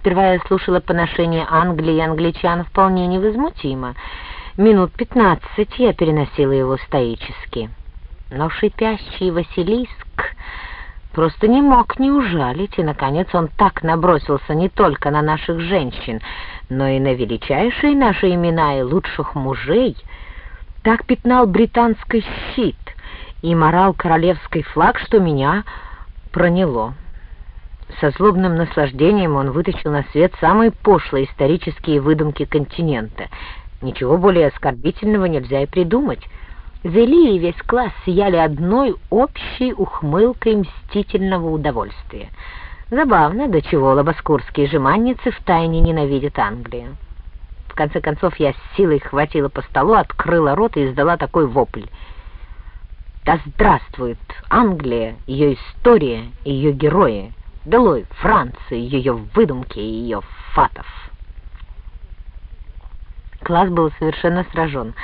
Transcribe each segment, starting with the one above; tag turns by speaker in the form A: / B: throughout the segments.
A: Сперва я слушала поношение Англии и англичан вполне невозмутимо. Минут пятнадцать я переносила его стоически. Но шипящий Василиск просто не мог не ужалить, и, наконец, он так набросился не только на наших женщин, но и на величайшие наши имена и лучших мужей, так пятнал британский щит и морал королевский флаг, что меня проняло. Со злобным наслаждением он вытащил на свет самые пошлые исторические выдумки континента. Ничего более оскорбительного нельзя и придумать. Зели и весь класс сияли одной общей ухмылкой мстительного удовольствия. Забавно, до чего лобоскурские жеманницы втайне ненавидят Англию. В конце концов, я с силой хватила по столу, открыла рот и издала такой вопль. Да здравствует Англия, ее история ее герои! Долой Францию, ее выдумки и ее фатов! Класс был совершенно сражен.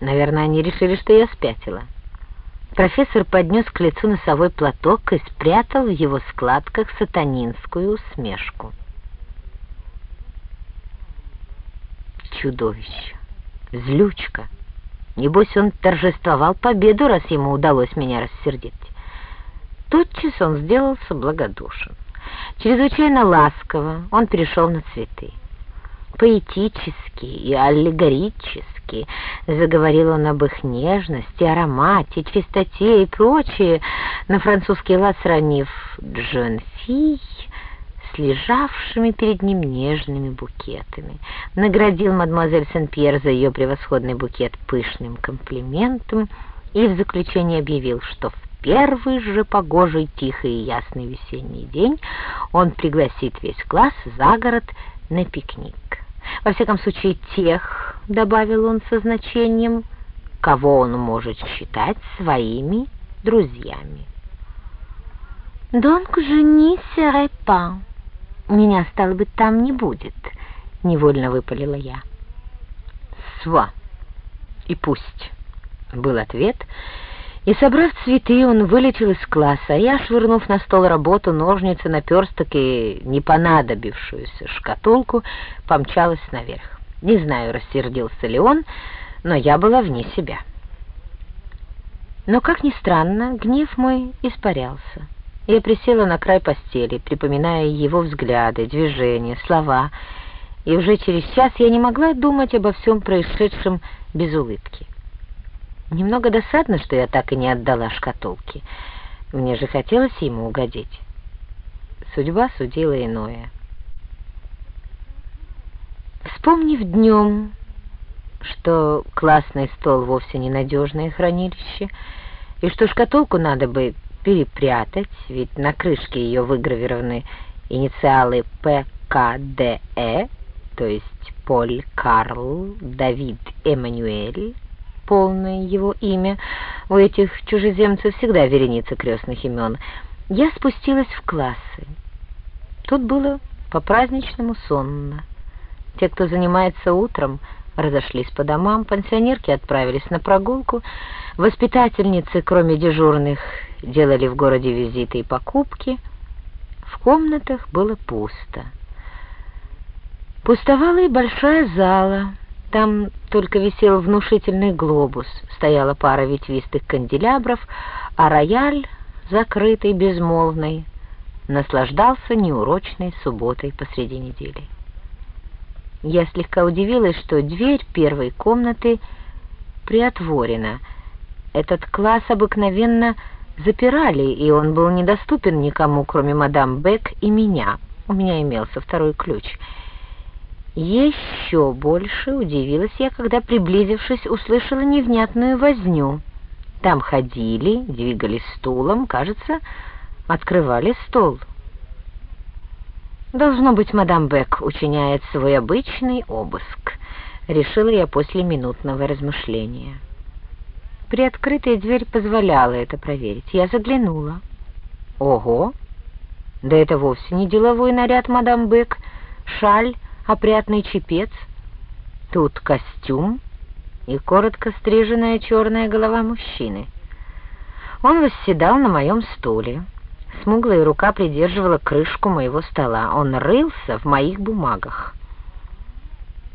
A: Наверное, они решили, что я спятила. Профессор поднес к лицу носовой платок и спрятал в его складках сатанинскую усмешку. Чудовище! Злючка! Небось, он торжествовал победу, раз ему удалось меня рассердить. Тотчас он сделался благодушен. Чрезвычайно ласково он перешел на цветы. Поэтически и аллегорически заговорил он об их нежности, аромате, чистоте и прочее, на французский лад сравнив «джон-фий» с лежавшими перед ним нежными букетами. Наградил мадемуазель Сен-Пьер за ее превосходный букет пышным комплиментом и в заключение объявил, что в первый же погожий, тихий и ясный весенний день он пригласит весь класс за город на пикник. Во всяком случае, тех, — добавил он со значением, — кого он может считать своими друзьями. «Donc je n'y serai pas». «Меня, стало быть, там не будет», — невольно выпалила я. «Сва, и пусть», — был ответ, и, собрав цветы, он вылетел из класса, а я, швырнув на стол работу, ножницы, наперсток и непонадобившуюся шкатулку, помчалась наверх. Не знаю, рассердился ли он, но я была вне себя. Но, как ни странно, гнев мой испарялся. Я присела на край постели, припоминая его взгляды, движения, слова, и уже через час я не могла думать обо всем происшедшем без улыбки. Немного досадно, что я так и не отдала шкатулки. Мне же хотелось ему угодить. Судьба судила иное. Вспомнив днем, что классный стол вовсе не надежное хранилище, и что шкатулку надо бы перепрятать, ведь на крышке ее выгравированы инициалы ПКДЭ, то есть Поль Карл Давид Эммануэль, полное его имя, у этих чужеземцев всегда вереница крестных имен, я спустилась в классы. Тут было по-праздничному сонно. Те, кто занимается утром, разошлись по домам, пенсионерки отправились на прогулку, воспитательницы, кроме дежурных, делали в городе визиты и покупки. В комнатах было пусто. Пустовала и большая зала. Там только висел внушительный глобус, стояла пара ветвистых канделябров, а рояль, закрытый, безмолвный, наслаждался неурочной субботой посреди недели. Я слегка удивилась, что дверь первой комнаты приотворена. Этот класс обыкновенно запирали, и он был недоступен никому, кроме мадам Бек и меня. У меня имелся второй ключ. Еще больше удивилась я, когда, приблизившись, услышала невнятную возню. Там ходили, двигали стулом, кажется, открывали стол. Должно быть, мадам Бек учиняет свой обычный обыск, решила я после минутного размышления. Приоткрытая дверь позволяла это проверить. Я заглянула. Ого! Да это вовсе не деловой наряд, мадам Бек. Шаль, опрятный чепец. Тут костюм и коротко стриженная черная голова мужчины. Он восседал на моем стуле. Смуглая рука придерживала крышку моего стола. Он рылся в моих бумагах.